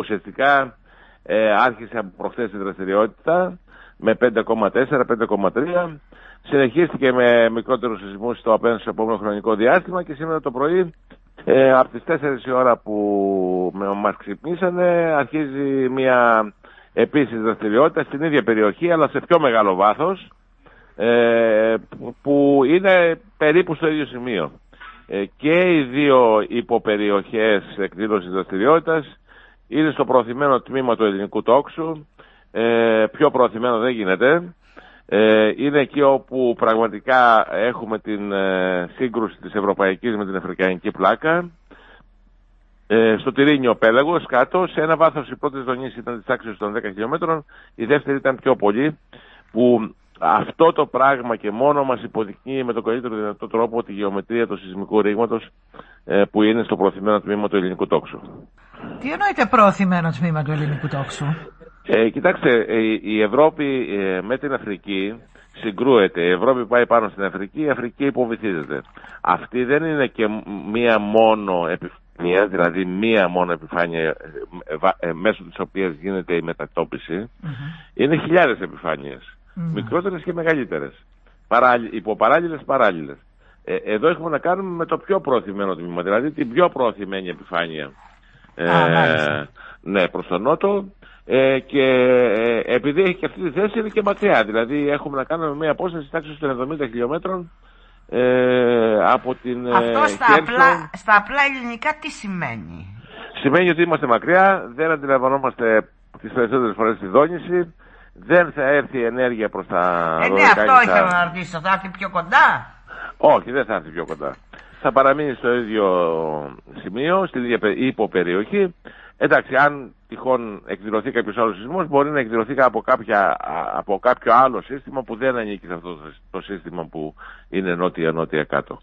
ουσιαστικά ε, άρχισε από προχθές η δραστηριότητα με 5,4, 5,3. Συνεχίστηκε με μικρότερους σεισμούς στο απέναντι στο επόμενο χρονικό διάστημα και σήμερα το πρωί ε, από τις 4 η ώρα που μας ξυπνήσανε αρχίζει μια επίσης δραστηριότητα στην ίδια περιοχή αλλά σε πιο μεγάλο βάθος ε, που είναι περίπου στο ίδιο σημείο. Ε, και οι δύο υποπεριοχές εκδήλωσης δραστηριότητας είναι στο προωθημένο τμήμα του ελληνικού τόξου. Ε, πιο προωθημένο δεν γίνεται. Ε, είναι εκεί όπου πραγματικά έχουμε την ε, σύγκρουση της ευρωπαϊκής με την αφρικανική πλάκα. Ε, στο Τυρίνιο Πέλαγος κάτω, σε ένα βάθος η πρώτη ζωνή ήταν της τάξης των 10 χιλιόμετρων, η δεύτερη ήταν πιο πολύ, που αυτό το πράγμα και μόνο μας υποδεικνύει με τον καλύτερο δυνατό τρόπο τη γεωμετρία του σεισμικού ρήγματος ε, που είναι στο προωθημένο τμήμα του ελληνικού τόξου. Τι εννοείται προωθημένο τμήμα του ελληνικού τόξου; Ε, κοιτάξτε, ε, η Ευρώπη ε, με την Αφρική συγκρούεται. Η Ευρώπη πάει πάνω στην Αφρική, η Αφρική υποβυθίζεται. Αυτή δεν είναι και μία μόνο επιφάνεια, δηλαδή μία μόνο επιφάνεια μέσω της οποίας γίνεται η μετατόπιση. Είναι χιλιάδες επιφάνειες. Mm. Μικρότερες και μεγαλύτερες. Υποπαράλληλες, παράλληλες. Ε, εδώ έχουμε να κάνουμε με το πιο προωθημένο τμήμα, δηλαδή την πιο προωθημένη επιφάνεια. Ε, ναι, προς τον νότο ε, και ε, επειδή έχει και αυτή τη θέση είναι και μακριά. Δηλαδή έχουμε να κάνουμε μια απόσταση τάξης των 70 χιλιόμετρων ε, από την Αυτό στα, απλά, στα απλά ελληνικά τι σημαίνει; Σημαίνει ότι είμαστε μακριά, δεν αντιλαμβανόμαστε τις περισσότερες φορές τη δόνηση, δεν θα έρθει η ενέργεια προς τα ε, ναι, αυτό ήθελα να ρωτήσω, θα έρθει πιο κοντά; Όχι, δεν θα έρθει πιο κοντά. Θα παραμείνει στο ίδιο σημείο, στην ίδια υποπεριοχή. Εντάξει, αν τυχόν εκδηλωθεί κάποιος άλλος σεισμός, μπορεί να εκδηλωθεί από, κάποια, από κάποιο άλλο σύστημα που δεν ανήκει σε αυτό το σύστημα που είναι νότια-νότια κάτω.